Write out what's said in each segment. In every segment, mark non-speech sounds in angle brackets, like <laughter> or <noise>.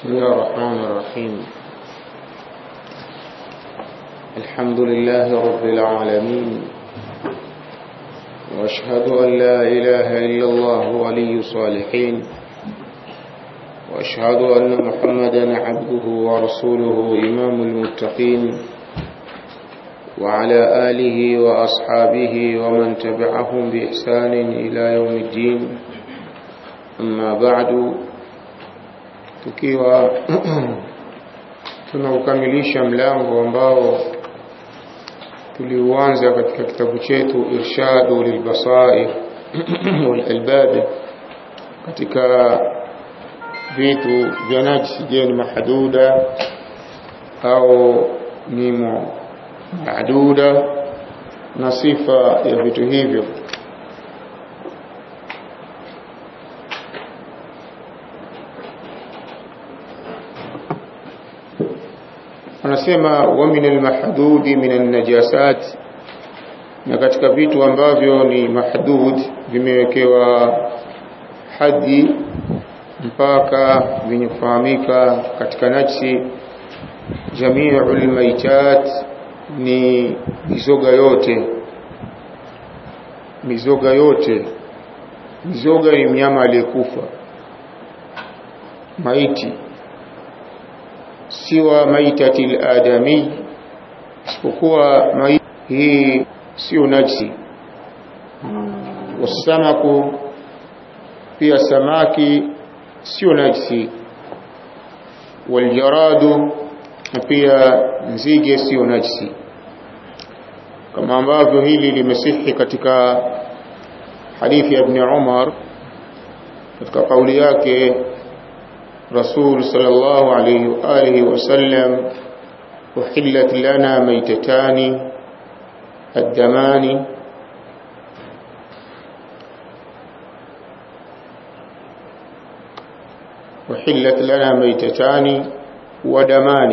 بسم الله الرحمن الرحيم. الحمد لله رب العالمين. وأشهد أن لا إله إلا الله ولي الصالحين. وأشهد أن محمدا عبده ورسوله إمام المتقين. وعلى آله وأصحابه ومن تبعهم بإحسان إلى يوم الدين. أما بعد tukiwa <clears throat> tunaukamilisha mlango ambao tuliuanza katika kitabu chetu irshadu lilbasair <clears throat> walalbab katika vitu vya najsi, je ni mahduda au ni maduda na sifa ya vitu hivyo anasema wa min almahdudi min alnajasat na katika vitu ambavyo ni mahdud vimewekewa hadi mpaka vyenye kufahamika katika najsi jamiu lmaitat ni mizoga yote. Mizoga yote. Mizoga ni mnyama aliyekufa. Maiti siwa maitati ladami isipokuwa hii sio najsi wasamaku pia samaki sio najsi waljaradu na pia nzige sio najsi kama ambavyo hili limesihi katika hadithi ya ibn Umar katika kauli yake رسول صلى الله عليه وآله وسلم أحلت لنا ميتتان الدمان. أحلت لنا ميتتان ودمان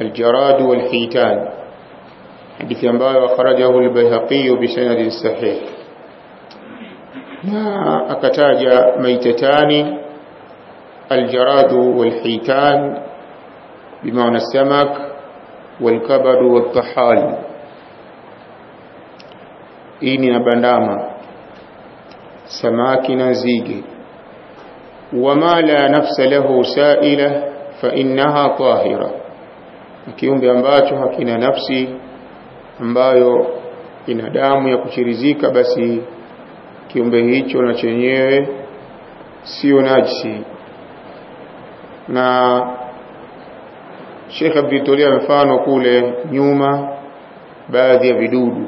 الجراد والحيتان. حديث ambayo akhrajahu al-Baihaqi bisanad sahih na akataja maitatani الجراد والحيتان بمعنى السمك والكبد والطحال ini na bandama samaki na nzige wama la nafsa lahu saila fa innaha tahira kiumbe ambacho hakina nafsi ambayo ina damu ya kuchirizika basi kiumbe hicho na chenyewe sio najisi na Sheikh Abdulitolea mfano kule nyuma baadhi ya vidudu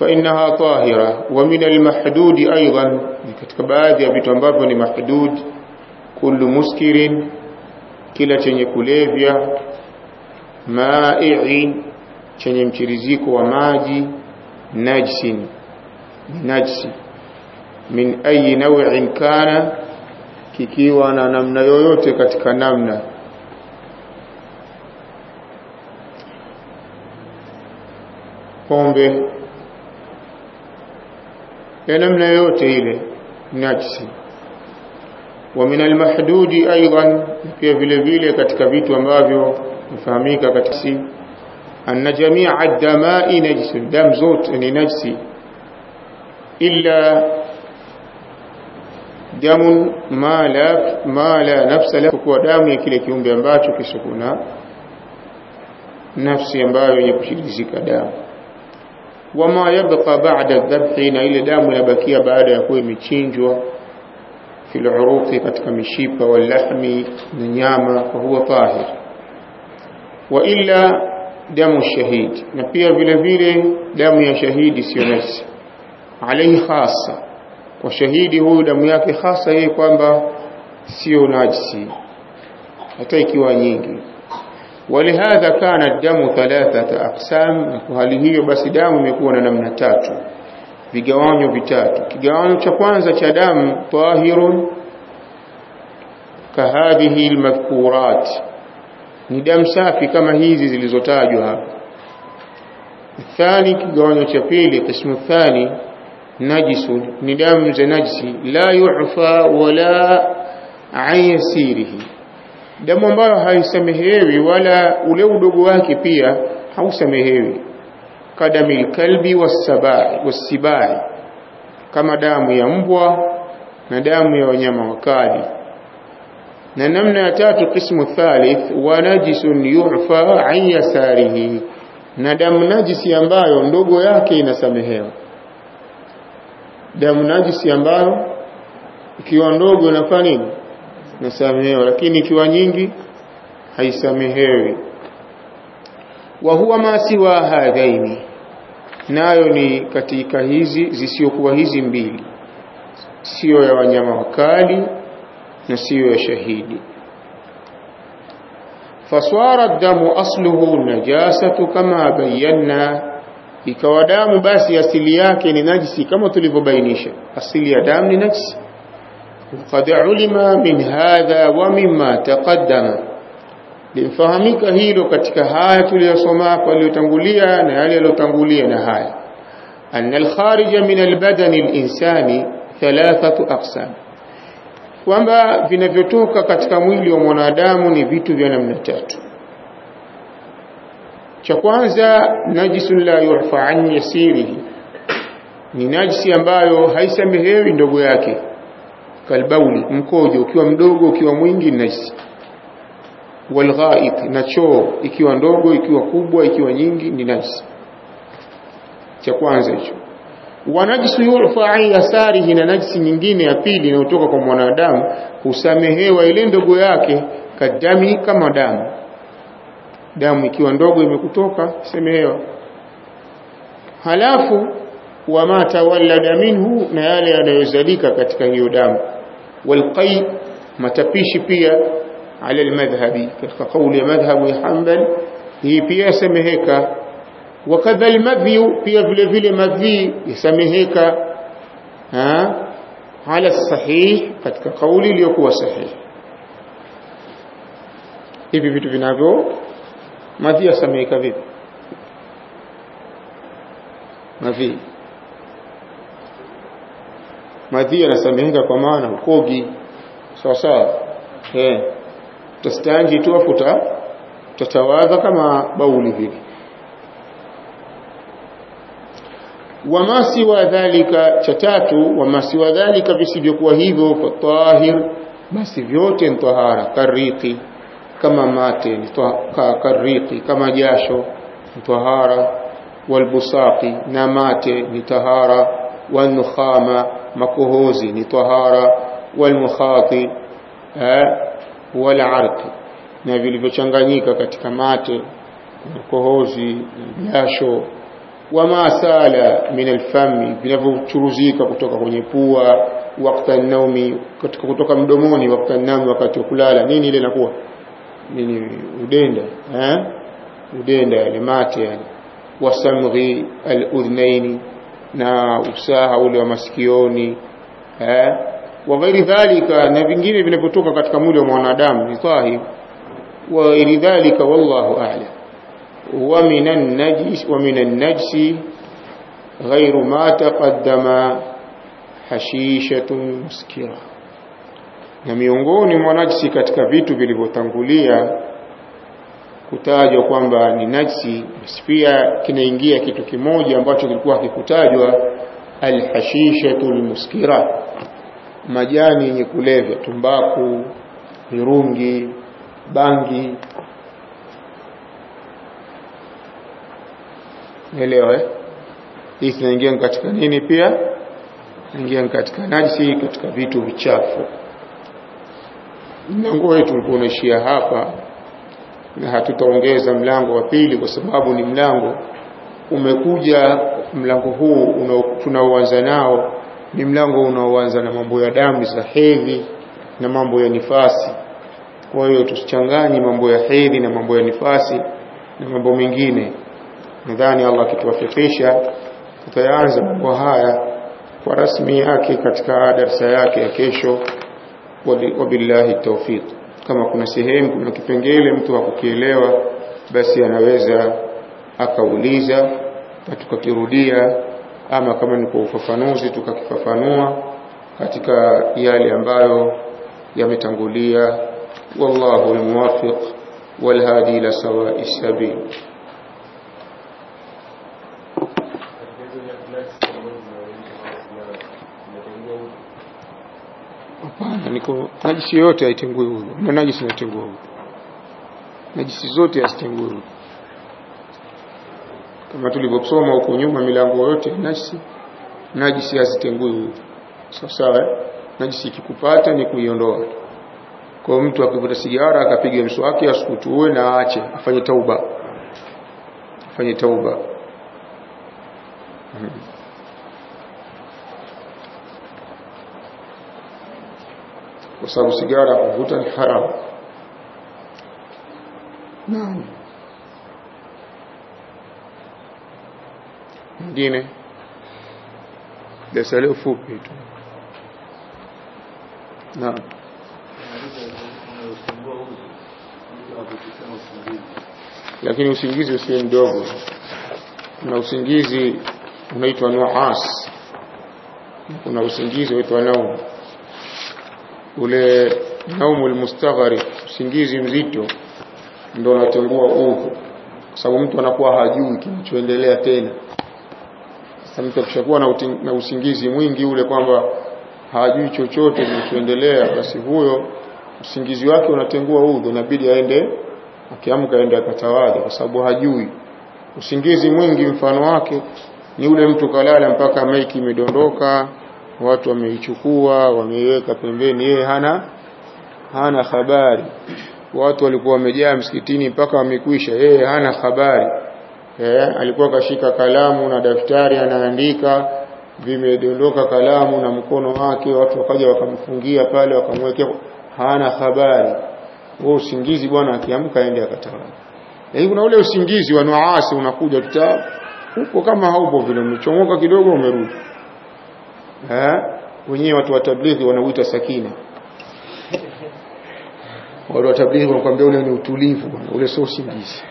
فإنها طاهرة ومن المحدود أيضا katika baadhi ya vitu ambavyo ni mahdud kullu muskirin kila chenye kulevya ma'i'in chenye mchiriziko wa maji najsin najsi min ayi naw'in kana kikiwa na namna yoyote katika namna. Pombe ya namna yoyote ile najsi wa min almahdudi aidan pia vile vile katika vitu ambavyo hufahamika katika si. Anna jamia ad-dama'i najsun dam zote ni najsi illa damun ma la ma la nafsa lahu kwa damu ya kile kiumbe ambacho kisukuna nafsi ambayo yenye kushirizika damu. Wama yabqa ba'da dhabhi na ile damu inabakia baada ya kuwa imechinjwa fil uruqi katika mishipa wal lahmi na nyama kwa huwa tahir. Wa illa damu shahidi na pia vile vile damu ya shahidi sio nafsi. Alayhi khassa kwa shahidi huyu damu yake hasa yeye kwamba sio najisi hata ikiwa nyingi ولهذا كان الدم ثلاثه اقسام hali hiyo basi damu imekuwa na namna tatu vigawanyo vitatu kigawanyo cha kwanza cha damu tahirun kahadhihi almadhkurat ni damu safi kama hizi zilizotajwa hapa thani kigawanyo cha pili qismu najisun ni damu za najisi la yu'fa wala an yasirihi. Damu ambayo haisamehewi wala ule udogo wake pia hausamehewi. Kadami kalbi wasabai wasibai kama damu ya mbwa na damu ya wanyama wakali. Na namna ya tatu qismu thalith wa najisun yu'fa an yasarihi. Na damu najisi ambayo ndogo yake inasamehewa damu najisi ambayo ikiwa ndogo inafanya nini? Inasamehewa. Lakini ikiwa nyingi haisamehewi. Wa huwa ma siwa hadhaini nayo ni katika hizi zisiokuwa hizi mbili. Siyo ya wanyama wakali na siyo ya shahidi. Faswara damu asluhu najasatu kama bayanna ikawa damu basi asili yake ni najisi kama tulivyobainisha. Asili ya damu ni najisi. Qad ulima min hadha wa mimma taqaddama. Lifahamika hilo katika haya tuliyosoma hapo aliyotangulia na yale yaliyotangulia na haya. Anna al-kharija min al-badani al-insani thalathatu aqsam. Kwamba vinavyotoka katika mwili wa mwanadamu ni vitu vya namna tatu cha kwanza najisun la yurfa an yasirihi ni najisi ambayo haisamehewi ndogo yake. Kalbauli mkojo ukiwa mdogo ukiwa mwingi ni najisi walghaid na choo ikiwa ndogo ikiwa kubwa ikiwa nyingi ni najisi. Cha kwanza hicho. Wa wanajisu yurfa an yasarihi na najisi nyingine ya pili inayotoka kwa mwanadamu husamehewa ile ndogo yake kadami kama damu damu ikiwa ndogo imekutoka semehewa halafu wama tawallada minhu na yale yanayozalika katika hiyo damu. Walqai matapishi pia ala almadhhabi katika kauli ya madhhabu ya Hanbal hii pia yasameheka wakadha almadhi pia vile vile madhii yasameheka ala sahih katika kauli iliyokuwa sahihi hivi vitu vinavyo madhi yasameheka vipi? Mavi madhi yanasameheka kwa maana ukogi sawa sawa. Eh tu afuta utatawadha kama bauli vile wama siwa dhalika cha tatu wama dhalika visivyokuwa hivyo fatahir basi vyote ni tahara kariki kama mate kariki kama jasho ni tahara walbusaqi na mate ni tahara wanukhama makohozi ni tahara walmukhati walarqi na vilivyochanganyika katika mate makohozi jasho. Wama sala min alfami vinavyochuruzika kutoka kwenye pua wakati naumi kutoka mdomoni wakati naumi wakati wa kulala nini ile inakuwa nini? Udenda eh udenda yale mate yani. Wasamghi aludhnaini na usaha ule wa masikioni eh wa ghairi dhalika na vingine vinavyotoka katika mwili wa mwanadamu ni tahir wa ghairi dhalika wallahu a'lam. Wa minan najis wa minan najsi ghairu ma taqaddama hashishatun muskira na miongoni mwa najisi katika vitu vilivyotangulia kutajwa kwamba ni najisi basi pia kinaingia kitu kimoja ambacho kilikuwa hakikutajwa alhashishatu lmuskira, majani yenye kulevya tumbaku mirungi bangi. Elewa eh? Hii zinaingia katika nini pia? Ingia katika najisi katika vitu vichafu mlango wetu ulikuwa unaishia hapa na hatutaongeza mlango wa pili kwa sababu ni mlango umekuja mlango huu tunaoanza nao ni mlango unaoanza na mambo ya damu za hedhi na mambo ya nifasi. Kwa hiyo tusichanganye mambo ya hedhi na mambo ya nifasi na mambo mengine. Nadhani Allah akituwafikisha tutaanza mambo haya kwa rasmi yake katika darasa yake ya kesho wabillahi tawfiq. Kama kuna sehemu kuna kipengele mtu hakukielewa basi anaweza akauliza na tukakirudia ama kama ni kwa ufafanuzi tukakifafanua katika yale ambayo yametangulia. Wallahu almuwaffiq walhadi ila sawa'i sabil hapana. Niko najisi yote haitengui huyo na najisi inatengua huyo najisi zote hazitengui huyo kama tulivyosoma huko nyuma milango yote najisi najisi hazitengui huyo sawa sawa eh? najisi ikikupata ni kuiondoa. Kwa mtu akivuta sigara akapiga mswaki asikutue na aache. Afanye tauba. Afanye tauba kwa sababu sigara kuvuta ni haramu. Naam. Mwingine. Darasa leo fupi tu. Naam. Lakini usingizi usiwe mdogo. Kuna usingizi unaitwa nuas. Kuna usingizi unaitwa naum ule naumu mustaghari usingizi mzito ndio unatengua uhu kwa sababu mtu anakuwa hajui kinachoendelea tena. Sasa mtu akishakuwa na, na usingizi mwingi ule kwamba hajui chochote kinachoendelea basi huyo usingizi wake unatengua udhu inabidi aende akiamka aende akatawadha kwa sababu hajui. Usingizi mwingi mfano wake ni ule mtu kalala mpaka maiki imedondoka watu wameichukua wameiweka pembeni yeye hana hana habari. Watu walikuwa wamejaa msikitini mpaka wamekwisha yeye hana habari. Eh, alikuwa kashika kalamu na daftari anaandika vimedondoka kalamu na mkono wake watu wakaja wakamfungia pale wakamwekea hana habari. Huo usingizi bwana akiamka aende akatawala. Lakini kuna ule usingizi wa nuasi unakuja tuta huko kama haupo vile umechomoka kidogo umerudi wenyewe watu wa tablighi wanauita sakina. Wale wa tablighi wanakuambia ule ni utulivu ule sio usingizi.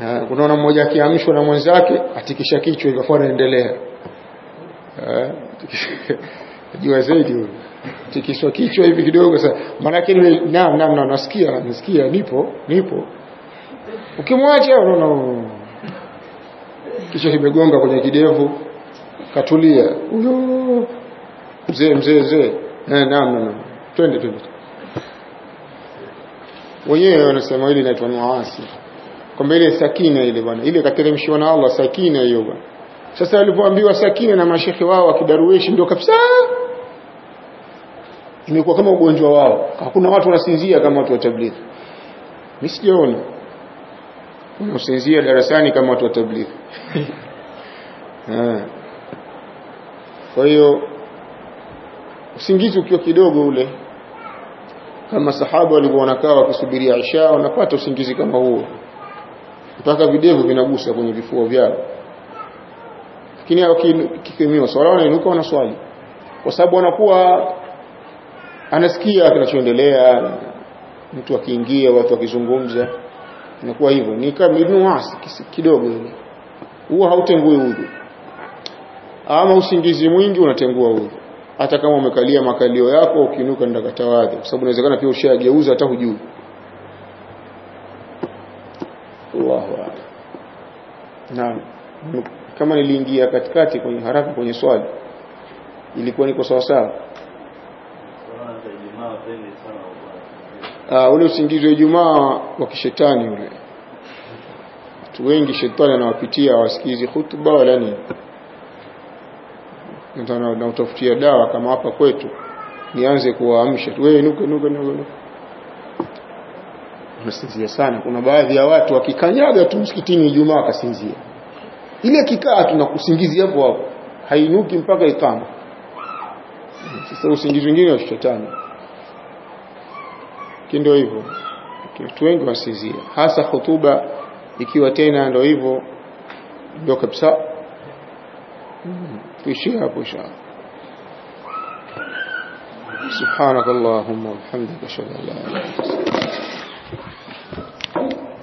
Na kunaona mmoja akiamshwa na mwenzake atikisha kichwa hivyo anaendelea. <laughs> Jua zaidi huyo tikiswa kichwa hivi kidogo sasa. Maana yake ni naam naam na nasikia nasikia nipo nipo. Ukimwacha unaona kichwa kimegonga kwenye kidevu katulia. Huyo mzee mzee mzee. Eh naam naam twende twende. Wenyewe wanasema hili inaitwa muasi kwamba ile sakina ile bwana. Ile kateremshiwa na Allah sakina hiyo bwana. Sasa alipoambiwa sakina na mashekhe wao wa kidarueshi ndio kabisa. Imekuwa kama ugonjwa wao. Hakuna watu wanasinzia kama watu wa tablighi. Mimi sijaona. Wanasinzia darasani kama watu wa tablighi <laughs> kwa hiyo usingizi ukiwa kidogo ule kama sahaba walikuwa wanakaa wakisubiria isha wanapata usingizi kama huo. Mpaka videvu vinagusa kwenye vifua vyao. Lakini hao swala wanainuka wanaswali. Kwa sababu wanakuwa anasikia kinachoendelea mtu akiingia watu wakizungumza inakuwa hivyo. Ni kama nuasi kidogo ile huwa hautengui udhu ama usingizi mwingi unatengua udhu hata kama umekalia makalio yako ukinuka ndakatawadhi kwa sababu inawezekana pia ushageuza hata hujui. Allahu akbar naam. Kama niliingia katikati kwenye haraka kwenye swali ilikuwa niko sawa sawa? Uh, ule usingizi wa Ijumaa wa kishetani ule. Watu wengi shetani anawapitia hawasikizi hutuba wala nini na utafutia dawa kama hapa kwetu nianze kuwaamsha tu wewe nuke nuke nuke unasinzia sana. Kuna baadhi ya watu wakikanyaga tu msikitini Ijumaa akasinzia ile kikaa tunakusingizi hapo hapo hainuki mpaka ikama sasa usingizi mwingine wa shetani. Ndio hivyo. Watu wengi wasinzia hasa hotuba ikiwa tena ndio hivyo ndio kabisa في أبو شاء سبحانك اللهم وبحمدك أشهد أن لا إله إلا أنت